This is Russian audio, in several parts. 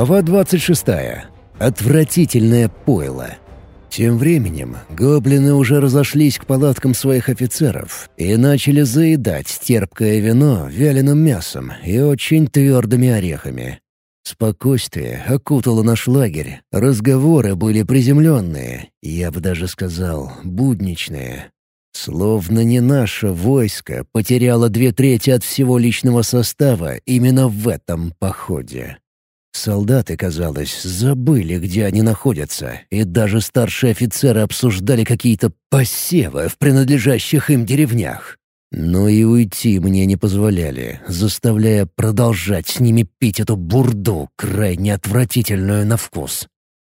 Глава 26. Отвратительное пойло. Тем временем гоблины уже разошлись к палаткам своих офицеров и начали заедать терпкое вино вяленым мясом и очень твердыми орехами. Спокойствие окутало наш лагерь, разговоры были приземленные, я бы даже сказал, будничные. Словно не наше войско потеряло две трети от всего личного состава именно в этом походе. Солдаты, казалось, забыли, где они находятся, и даже старшие офицеры обсуждали какие-то посевы в принадлежащих им деревнях. Но и уйти мне не позволяли, заставляя продолжать с ними пить эту бурду, крайне отвратительную на вкус.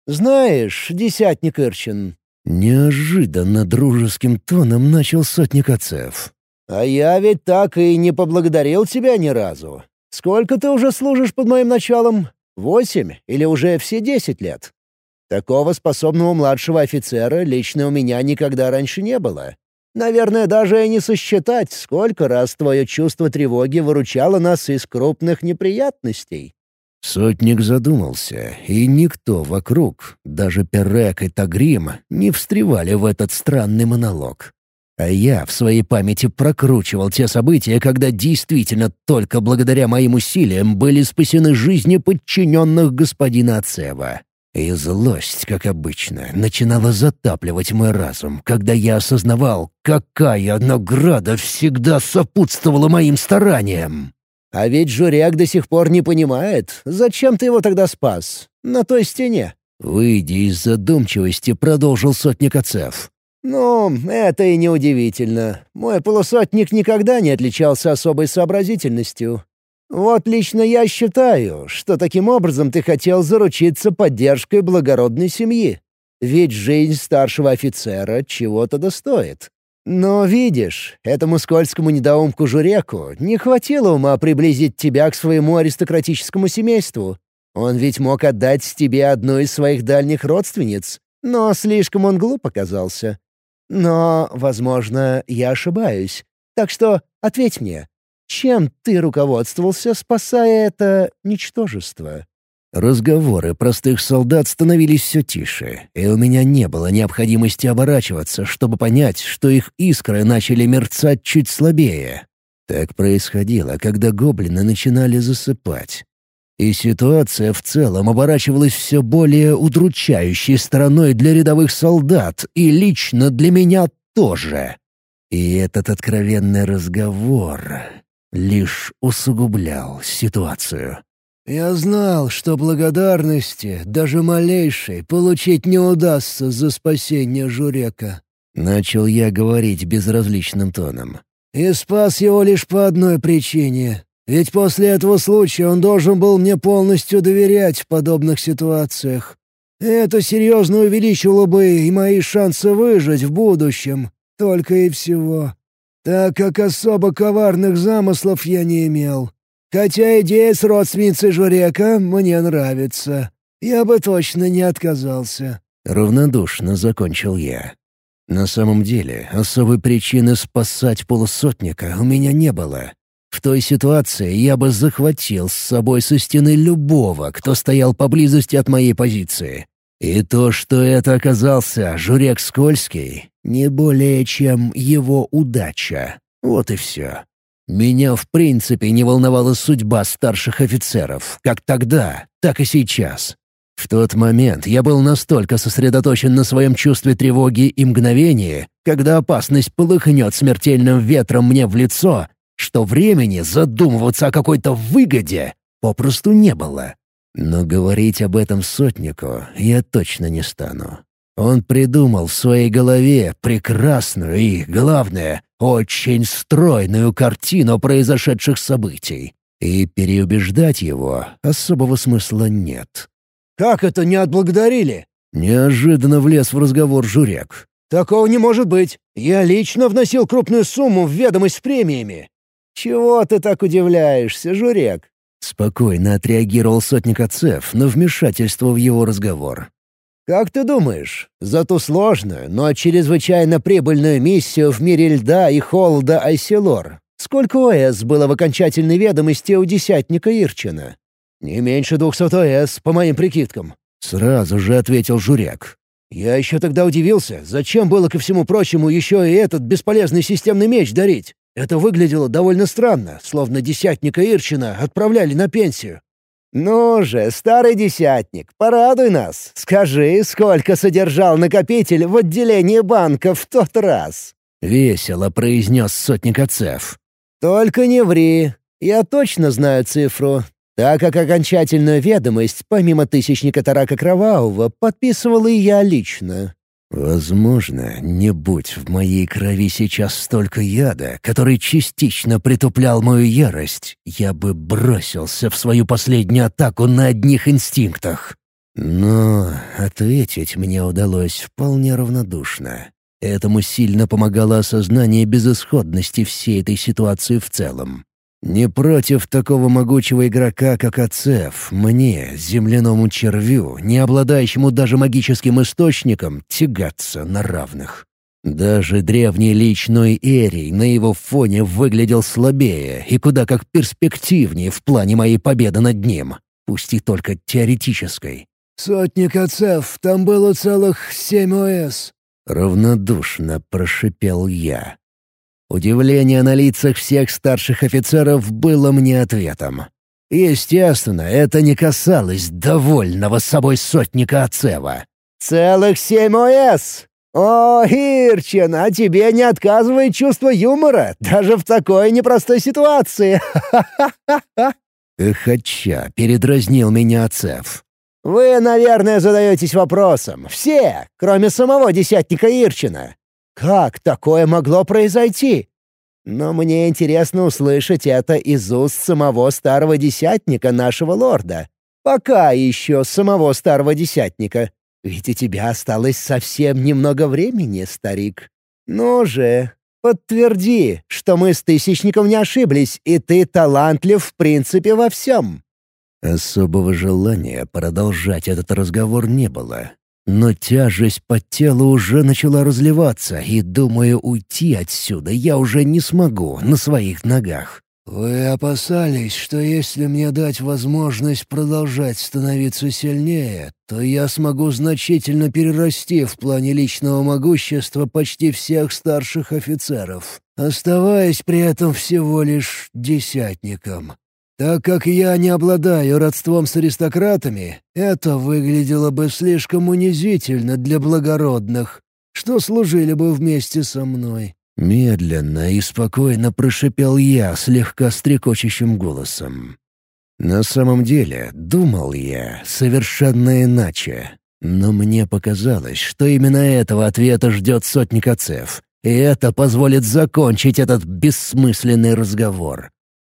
«Знаешь, десятник Ирчин...» Неожиданно дружеским тоном начал сотник отцев. «А я ведь так и не поблагодарил тебя ни разу. Сколько ты уже служишь под моим началом? Восемь или уже все десять лет? Такого способного младшего офицера лично у меня никогда раньше не было. Наверное, даже и не сосчитать, сколько раз твое чувство тревоги выручало нас из крупных неприятностей. Сотник задумался, и никто вокруг, даже Перек и Тагрим, не встревали в этот странный монолог. А я в своей памяти прокручивал те события, когда действительно только благодаря моим усилиям были спасены жизни подчиненных господина Ацева. И злость, как обычно, начинала затапливать мой разум, когда я осознавал, какая награда всегда сопутствовала моим стараниям. А ведь Журек до сих пор не понимает, зачем ты его тогда спас? На той стене. Выйдя из задумчивости, продолжил сотник отцев. «Ну, это и неудивительно. Мой полусотник никогда не отличался особой сообразительностью. Вот лично я считаю, что таким образом ты хотел заручиться поддержкой благородной семьи. Ведь жизнь старшего офицера чего-то достоит. Но видишь, этому скользкому недоумку Журеку не хватило ума приблизить тебя к своему аристократическому семейству. Он ведь мог отдать тебе одну из своих дальних родственниц, но слишком он глуп оказался. Но, возможно, я ошибаюсь. Так что ответь мне, чем ты руководствовался, спасая это ничтожество?» Разговоры простых солдат становились все тише, и у меня не было необходимости оборачиваться, чтобы понять, что их искры начали мерцать чуть слабее. Так происходило, когда гоблины начинали засыпать. И ситуация в целом оборачивалась все более удручающей стороной для рядовых солдат, и лично для меня тоже. И этот откровенный разговор лишь усугублял ситуацию. «Я знал, что благодарности, даже малейшей, получить не удастся за спасение Журека», — начал я говорить безразличным тоном. «И спас его лишь по одной причине. Ведь после этого случая он должен был мне полностью доверять в подобных ситуациях. Это серьезно увеличило бы и мои шансы выжить в будущем, только и всего. Так как особо коварных замыслов я не имел. Хотя идея с родственницей Журека мне нравится. Я бы точно не отказался». Равнодушно закончил я. На самом деле, особой причины спасать полусотника у меня не было. В той ситуации я бы захватил с собой со стены любого, кто стоял поблизости от моей позиции. И то, что это оказался Журек Скользкий, не более чем его удача. Вот и все. Меня в принципе не волновала судьба старших офицеров, как тогда, так и сейчас. В тот момент я был настолько сосредоточен на своем чувстве тревоги и мгновении, когда опасность полыхнет смертельным ветром мне в лицо, что времени задумываться о какой-то выгоде попросту не было. Но говорить об этом сотнику я точно не стану. Он придумал в своей голове прекрасную и, главное, очень стройную картину произошедших событий. И переубеждать его особого смысла нет. «Как это не отблагодарили?» Неожиданно влез в разговор Журек. «Такого не может быть. Я лично вносил крупную сумму в ведомость с премиями. «Чего ты так удивляешься, Журек?» Спокойно отреагировал сотник отцев на вмешательство в его разговор. «Как ты думаешь, за ту сложную, но чрезвычайно прибыльную миссию в мире льда и холода Айселор, сколько ОС было в окончательной ведомости у десятника Ирчина?» «Не меньше двухсот ОС, по моим прикидкам», — сразу же ответил Журяк. «Я еще тогда удивился, зачем было ко всему прочему еще и этот бесполезный системный меч дарить? Это выглядело довольно странно, словно десятника Ирчина отправляли на пенсию». «Ну же, старый десятник, порадуй нас. Скажи, сколько содержал накопитель в отделении банка в тот раз?» — весело произнес сотник отцев. «Только не ври. Я точно знаю цифру, так как окончательную ведомость, помимо Тысячника Тарака Кровавого, подписывал и я лично. Возможно, не будь в моей крови сейчас столько яда, который частично притуплял мою ярость, я бы бросился в свою последнюю атаку на одних инстинктах. Но ответить мне удалось вполне равнодушно. Этому сильно помогало осознание безысходности всей этой ситуации в целом. Не против такого могучего игрока, как Ацеф, мне, земляному червю, не обладающему даже магическим источником, тягаться на равных. Даже древний личной Эрий на его фоне выглядел слабее и куда как перспективнее в плане моей победы над ним, пусть и только теоретической. «Сотник Ацеф, там было целых семь ОС», — равнодушно прошипел я. Удивление на лицах всех старших офицеров было мне ответом. Естественно, это не касалось довольного собой сотника Ацева. «Целых семь ОС! О, Ирчин, а тебе не отказывает чувство юмора, даже в такой непростой ситуации! Хотя передразнил меня Ацев. «Вы, наверное, задаетесь вопросом. Все, кроме самого десятника Ирчина. Как такое могло произойти? Но мне интересно услышать это из уст самого старого десятника нашего лорда. Пока еще самого старого десятника. Ведь у тебя осталось совсем немного времени, старик. Ну же, подтверди, что мы с Тысячником не ошиблись, и ты талантлив в принципе во всем». Особого желания продолжать этот разговор не было. Но тяжесть по телу уже начала разливаться, и, думаю, уйти отсюда я уже не смогу на своих ногах. «Вы опасались, что если мне дать возможность продолжать становиться сильнее, то я смогу значительно перерасти в плане личного могущества почти всех старших офицеров, оставаясь при этом всего лишь десятником. Так как я не обладаю родством с аристократами, это выглядело бы слишком унизительно для благородных, что служили бы вместе со мной». Медленно и спокойно прошипел я слегка стрекочущим голосом. На самом деле, думал я совершенно иначе. Но мне показалось, что именно этого ответа ждет сотник отцев, и это позволит закончить этот бессмысленный разговор.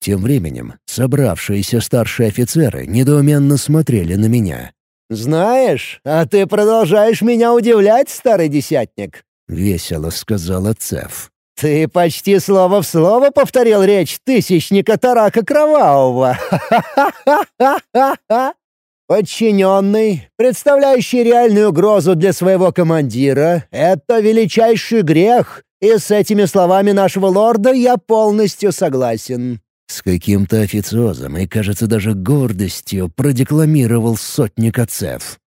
Тем временем собравшиеся старшие офицеры недоуменно смотрели на меня. «Знаешь, а ты продолжаешь меня удивлять, старый десятник», — весело сказала Цеф. «Ты почти слово в слово повторил речь тысячника Тарака Кровавого. Подчиненный, представляющий реальную угрозу для своего командира, — это величайший грех, и с этими словами нашего лорда я полностью согласен. С каким-то официозом и, кажется, даже гордостью продекламировал сотник отцев.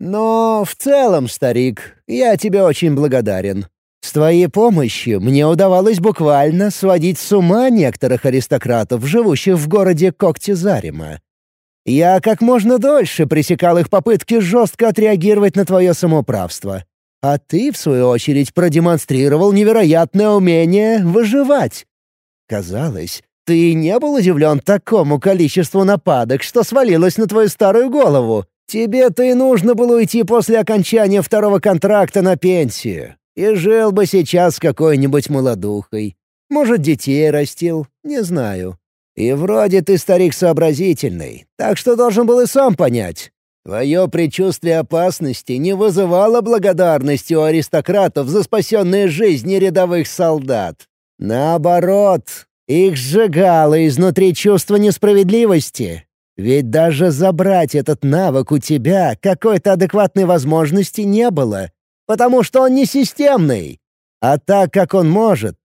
«Но в целом, старик, я тебе очень благодарен. С твоей помощью мне удавалось буквально сводить с ума некоторых аристократов, живущих в городе Коктизарима. Я как можно дольше пресекал их попытки жестко отреагировать на твое самоуправство. А ты, в свою очередь, продемонстрировал невероятное умение выживать. Казалось, ты не был удивлен такому количеству нападок, что свалилось на твою старую голову? Тебе-то и нужно было уйти после окончания второго контракта на пенсию. И жил бы сейчас какой-нибудь молодухой. Может, детей растил, не знаю. И вроде ты старик сообразительный, так что должен был и сам понять. Твое предчувствие опасности не вызывало благодарности у аристократов за спасенные жизни рядовых солдат. Наоборот, их сжигало изнутри чувство несправедливости. Ведь даже забрать этот навык у тебя какой-то адекватной возможности не было, потому что он не системный. А так как он может...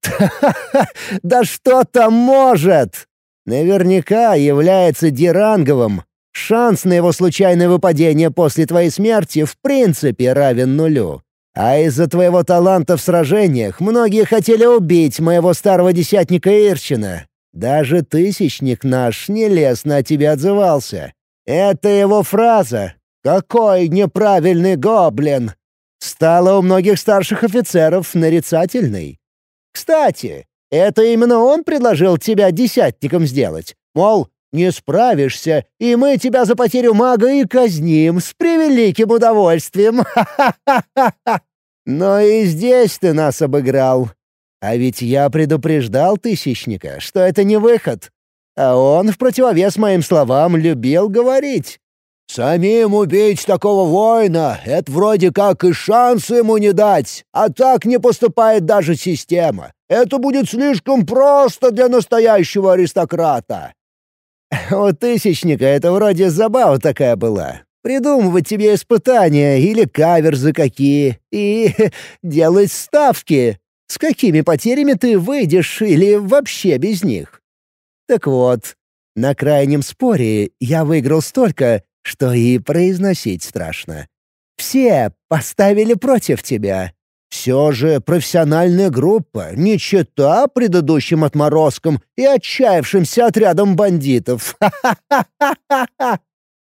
да что там может! Наверняка является диранговым, Шанс на его случайное выпадение после твоей смерти в принципе равен нулю. А из-за твоего таланта в сражениях многие хотели убить моего старого десятника Ирчина. Даже тысячник наш нелестно о тебе отзывался. Это его фраза «Какой неправильный гоблин!» стала у многих старших офицеров нарицательной. Кстати, это именно он предложил тебя десятником сделать. Мол, не справишься, и мы тебя за потерю мага и казним с превеликим удовольствием. Но и здесь ты нас обыграл. А ведь я предупреждал Тысячника, что это не выход. А он, в противовес моим словам, любил говорить. «Самим убить такого воина — это вроде как и шанс ему не дать, а так не поступает даже система. Это будет слишком просто для настоящего аристократа». У Тысячника это вроде забава такая была. Придумывать тебе испытания или каверзы какие, и делать ставки, с какими потерями ты выйдешь или вообще без них. Так вот, на крайнем споре я выиграл столько, что и произносить страшно. Все поставили против тебя. Все же профессиональная группа, не чета предыдущим отморозкам и отчаявшимся отрядом бандитов. Ха-ха-ха-ха-ха!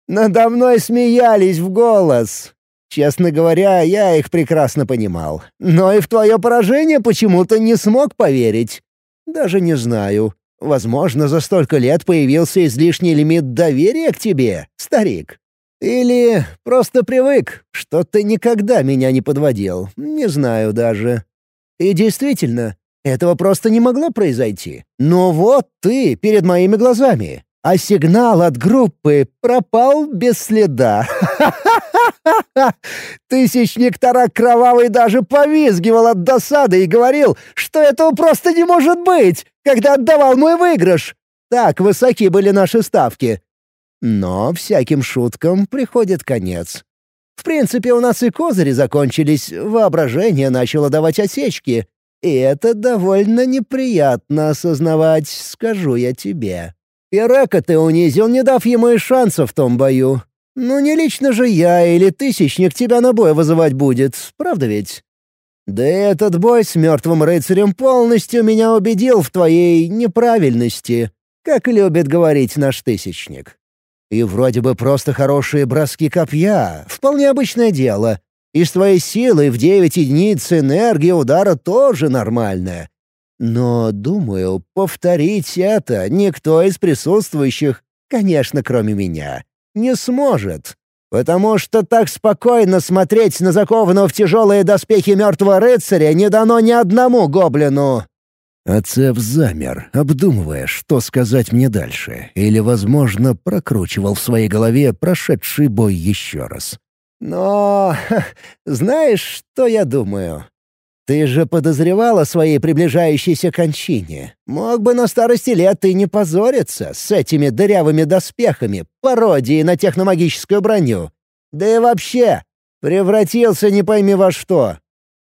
Надо мной смеялись в голос. Честно говоря, я их прекрасно понимал. Но и в твое поражение почему-то не смог поверить. Даже не знаю. Возможно, за столько лет появился излишний лимит доверия к тебе, старик. Или просто привык, что ты никогда меня не подводил. Не знаю даже. И действительно, этого просто не могло произойти. Но вот ты перед моими глазами. А сигнал от группы пропал без следа. Тысячник Тарак Кровавый даже повизгивал от досады и говорил, что этого просто не может быть, когда отдавал мой выигрыш. Так высоки были наши ставки. Но всяким шуткам приходит конец. В принципе, у нас и козыри закончились, воображение начало давать осечки. И это довольно неприятно осознавать, скажу я тебе. Пирека ты унизил, не дав ему и шанса в том бою. Ну не лично же я или Тысячник тебя на бой вызывать будет, правда ведь? Да этот бой с мертвым рыцарем полностью меня убедил в твоей неправильности, как любит говорить наш Тысячник. И вроде бы просто хорошие броски копья, вполне обычное дело. И с твоей силой в девять единиц энергия удара тоже нормальная. Но, думаю, повторить это никто из присутствующих, конечно, кроме меня, не сможет. Потому что так спокойно смотреть на закованного в тяжелые доспехи мертвого рыцаря не дано ни одному гоблину. Ацеф замер, обдумывая, что сказать мне дальше, или, возможно, прокручивал в своей голове прошедший бой еще раз. «Но... знаешь, что я думаю? Ты же подозревал о своей приближающейся кончине. Мог бы на старости лет и не позориться с этими дырявыми доспехами, пародией на техномагическую броню. Да и вообще, превратился не пойми во что.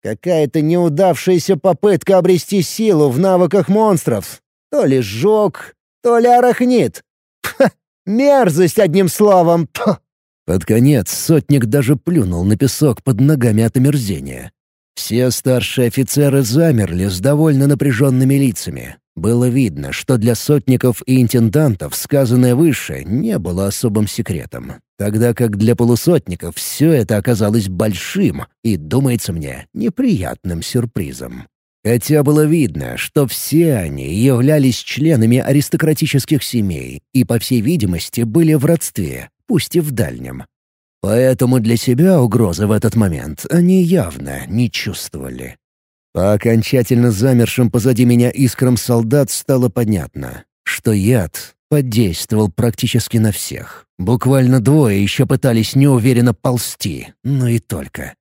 Какая-то неудавшаяся попытка обрести силу в навыках монстров. То ли сжог, то ли арахнит. Пха, мерзость, одним словом. Пх. Под конец сотник даже плюнул на песок под ногами от омерзения. Все старшие офицеры замерли с довольно напряженными лицами. Было видно, что для сотников и интендантов сказанное выше не было особым секретом, тогда как для полусотников все это оказалось большим и, думается мне, неприятным сюрпризом. Хотя было видно, что все они являлись членами аристократических семей и, по всей видимости, были в родстве, пусть и в дальнем. Поэтому для себя угрозы в этот момент они явно не чувствовали. По окончательно замершим позади меня искрам солдат стало понятно, что яд подействовал практически на всех. Буквально двое еще пытались неуверенно ползти, но и только.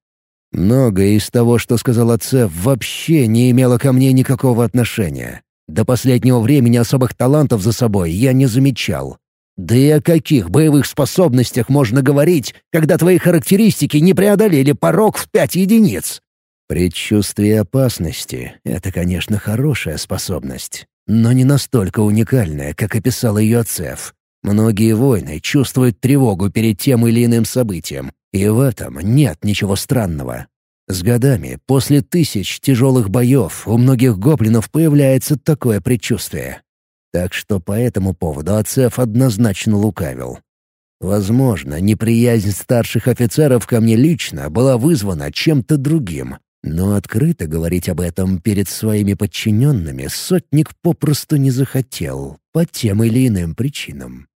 Многое из того, что сказал отцев, вообще не имело ко мне никакого отношения. До последнего времени особых талантов за собой я не замечал, да и о каких боевых способностях можно говорить, когда твои характеристики не преодолели порог в пять единиц? Предчувствие опасности — это, конечно, хорошая способность, но не настолько уникальная, как описал ее Цеф. Многие воины чувствуют тревогу перед тем или иным событием, и в этом нет ничего странного. С годами, после тысяч тяжелых боев, у многих гоблинов появляется такое предчувствие. Так что по этому поводу Ацеф однозначно лукавил. Возможно, неприязнь старших офицеров ко мне лично была вызвана чем-то другим, но открыто говорить об этом перед своими подчиненными сотник попросту не захотел, по тем или иным причинам.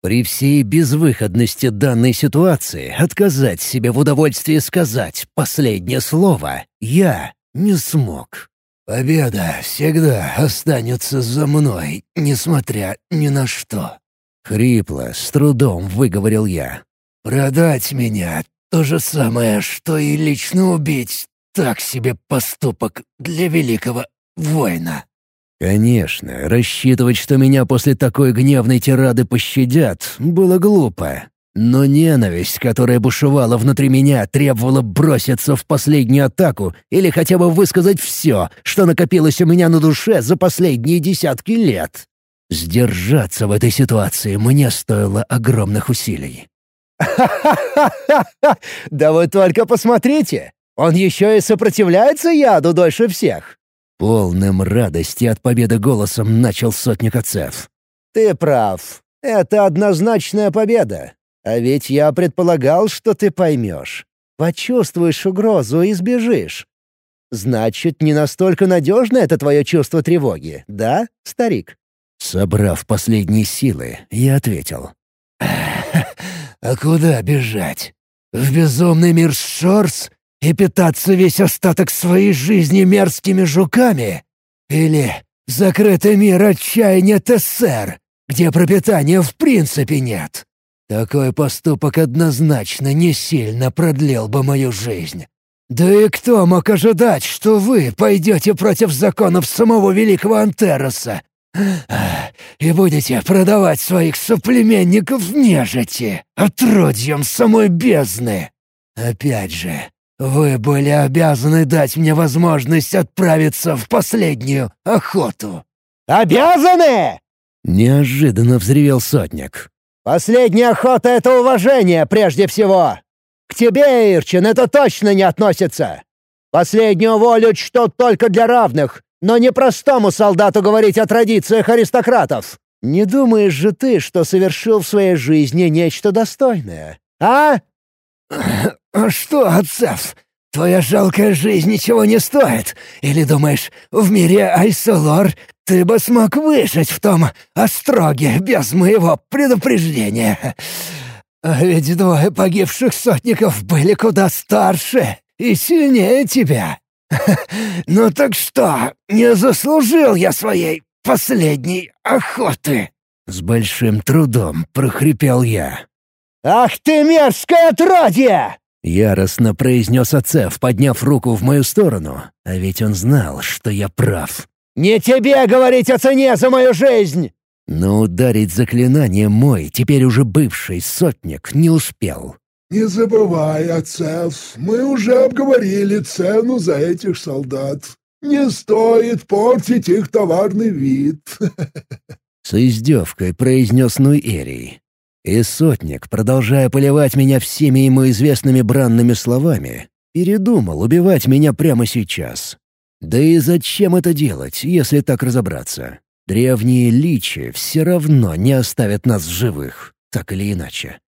При всей безвыходности данной ситуации отказать себе в удовольствии сказать последнее слово я не смог. «Победа всегда останется за мной, несмотря ни на что», — хрипло, с трудом выговорил я. «Продать меня — то же самое, что и лично убить так себе поступок для великого воина». Конечно, рассчитывать, что меня после такой гневной тирады пощадят, было глупо. Но ненависть, которая бушевала внутри меня, требовала броситься в последнюю атаку или хотя бы высказать все, что накопилось у меня на душе за последние десятки лет. Сдержаться в этой ситуации мне стоило огромных усилий. «Ха-ха-ха! Да вы только посмотрите! Он еще и сопротивляется яду дольше всех!» Полным радости от победы голосом начал сотник отцев. «Ты прав. Это однозначная победа. А ведь я предполагал, что ты поймешь. Почувствуешь угрозу и сбежишь. Значит, не настолько надежно это твое чувство тревоги, да, старик?» Собрав последние силы, я ответил. «А куда бежать? В безумный мир Шорс и питаться весь остаток своей жизни мерзкими жуками? Или закрытый мир отчаяния ТСР, где пропитания в принципе нет? Такой поступок однозначно не сильно продлил бы мою жизнь. Да и кто мог ожидать, что вы пойдете против законов самого великого Антероса и будете продавать своих соплеменников нежити, отродьем самой бездны? Опять же, вы были обязаны дать мне возможность отправиться в последнюю охоту». «Обязаны?» — неожиданно взревел сотник. «Последняя охота — это уважение прежде всего. К тебе, Ирчин, это точно не относится. Последнюю волю чтут только для равных, но не простому солдату говорить о традициях аристократов. Не думаешь же ты, что совершил в своей жизни нечто достойное, а?» «А что, отцев, твоя жалкая жизнь ничего не стоит? Или думаешь, в мире Айсолор ты бы смог выжить в том остроге без моего предупреждения? А ведь двое погибших сотников были куда старше и сильнее тебя. Ну так что, не заслужил я своей последней охоты?» С большим трудом прохрипел я. «Ах ты мерзкое отродье!» Яростно произнес Ацеф, подняв руку в мою сторону. А ведь он знал, что я прав. «Не тебе говорить о цене за мою жизнь!» Но ударить заклинание мой, теперь уже бывший сотник, не успел. «Не забывай, Ацеф, мы уже обговорили цену за этих солдат. Не стоит портить их товарный вид». С издевкой произнес Нуэрий. И сотник, продолжая поливать меня всеми ему известными бранными словами, передумал убивать меня прямо сейчас. Да и зачем это делать, если так разобраться? Древние личи все равно не оставят нас живых, так или иначе.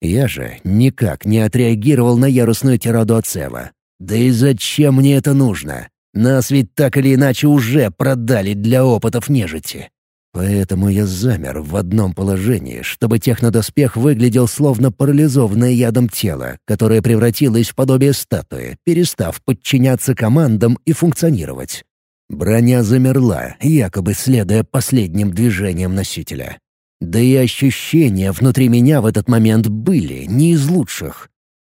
Я же никак не отреагировал на ярусную тираду Ацева. Да и зачем мне это нужно? Нас ведь так или иначе уже продали для опытов нежити. Поэтому я замер в одном положении, чтобы технодоспех выглядел словно парализованное ядом тело, которое превратилось в подобие статуи, перестав подчиняться командам и функционировать. Броня замерла, якобы следуя последним движениям носителя. Да и ощущения внутри меня в этот момент были не из лучших.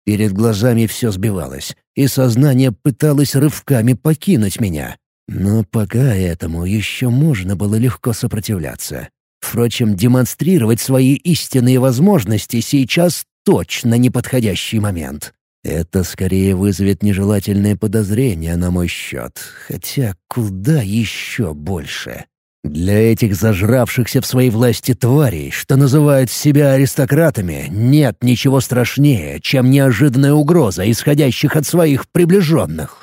Перед глазами все сбивалось, и сознание пыталось рывками покинуть меня, но пока этому еще можно было легко сопротивляться. Впрочем, демонстрировать свои истинные возможности сейчас точно неподходящий момент. Это скорее вызовет нежелательные подозрения на мой счет, хотя куда еще больше. Для этих зажравшихся в своей власти тварей, что называют себя аристократами, нет ничего страшнее, чем неожиданная угроза, исходящих от своих приближенных.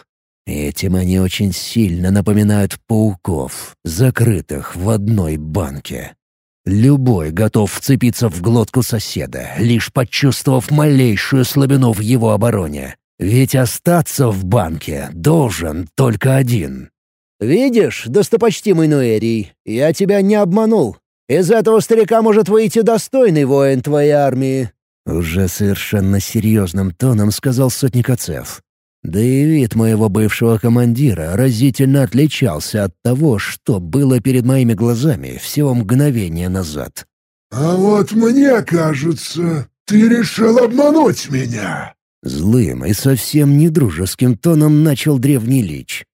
Этим они очень сильно напоминают пауков, закрытых в одной банке. Любой готов вцепиться в глотку соседа, лишь почувствовав малейшую слабину в его обороне. Ведь остаться в банке должен только один. «Видишь, достопочтимый Нуэрий, я тебя не обманул. Из этого старика может выйти достойный воин твоей армии». Уже совершенно серьезным тоном сказал сотник Ацеф. Да и вид моего бывшего командира разительно отличался от того, что было перед моими глазами всего мгновение назад. «А вот мне кажется, ты решил обмануть меня!» Злым и совсем недружеским тоном начал древний лич.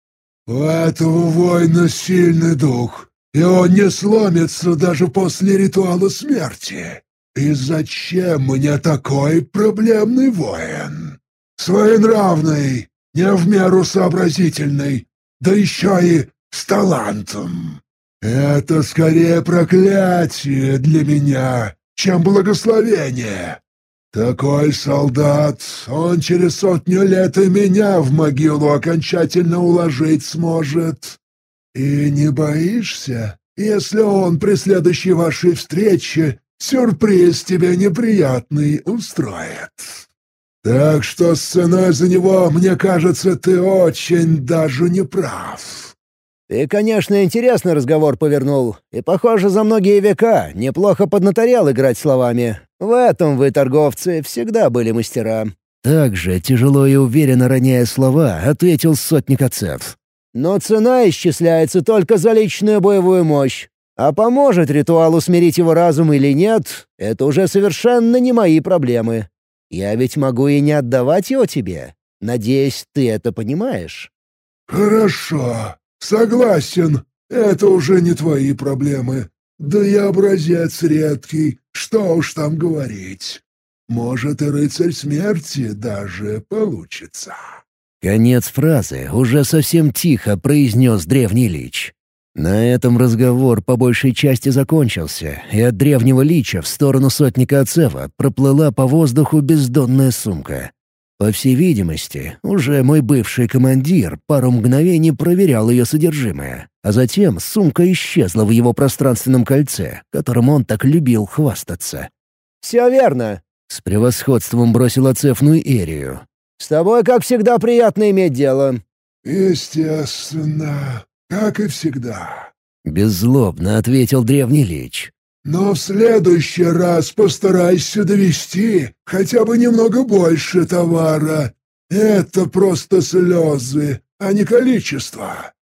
«У этого воина сильный дух, и он не сломится даже после ритуала смерти. И зачем мне такой проблемный воин?» Своенравный, не в меру сообразительный, да еще и с талантом. Это скорее проклятие для меня, чем благословение. Такой солдат, он через сотню лет и меня в могилу окончательно уложить сможет. И не боишься, если он при следующей вашей встрече сюрприз тебе неприятный устроит?» Так что с ценой за него, мне кажется, ты очень даже не прав». «Ты, конечно, интересный разговор повернул, и, похоже, за многие века неплохо поднаторял играть словами. В этом вы, торговцы, всегда были мастера». Так же, тяжело и уверенно роняя слова, ответил сотник отцев. «Но цена исчисляется только за личную боевую мощь. А поможет ритуал усмирить его разум или нет, это уже совершенно не мои проблемы. Я ведь могу и не отдавать его тебе. Надеюсь, ты это понимаешь?» «Хорошо. Согласен. Это уже не твои проблемы. Да и образец редкий. Что уж там говорить. Может, и рыцарь смерти даже получится». Конец фразы уже совсем тихо произнес древний лич. На этом разговор по большей части закончился, и от древнего лича в сторону сотника Ацева проплыла по воздуху бездонная сумка. По всей видимости, уже мой бывший командир пару мгновений проверял ее содержимое, а затем сумка исчезла в его пространственном кольце, которым он так любил хвастаться. «Все верно», — с превосходством бросил Ацефную Эрию. «С тобой, как всегда, приятно иметь дело». «Естественно», как и всегда». Беззлобно ответил древний лич. «Но в следующий раз постарайся довести хотя бы немного больше товара. Это просто слезы, а не количество».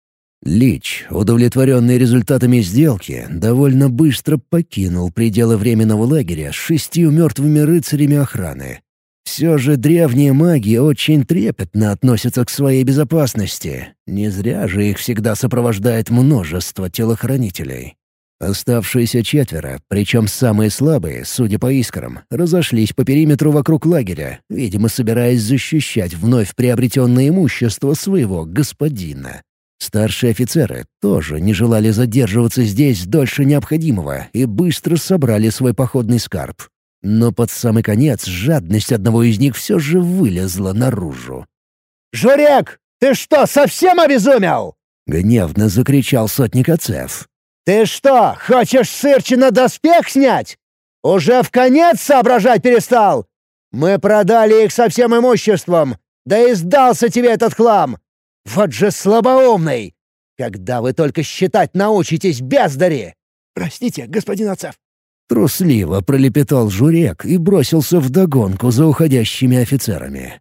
Лич, удовлетворенный результатами сделки, довольно быстро покинул пределы временного лагеря с шестью мертвыми рыцарями охраны. Все же древние маги очень трепетно относятся к своей безопасности. Не зря же их всегда сопровождает множество телохранителей. Оставшиеся четверо, причем самые слабые, судя по искрам, разошлись по периметру вокруг лагеря, видимо, собираясь защищать вновь приобретенное имущество своего господина. Старшие офицеры тоже не желали задерживаться здесь дольше необходимого и быстро собрали свой походный скарб. Но под самый конец жадность одного из них все же вылезла наружу. «Журек, ты что, совсем обезумел?» — гневно закричал сотник Ацеф. «Ты что, хочешь сырчина доспех снять? Уже в конец соображать перестал? Мы продали их со всем имуществом, да и сдался тебе этот хлам. Вот же слабоумный! Когда вы только считать научитесь, бездари!» «Простите, господин Ацеф, Трусливо пролепетал Журек и бросился вдогонку за уходящими офицерами.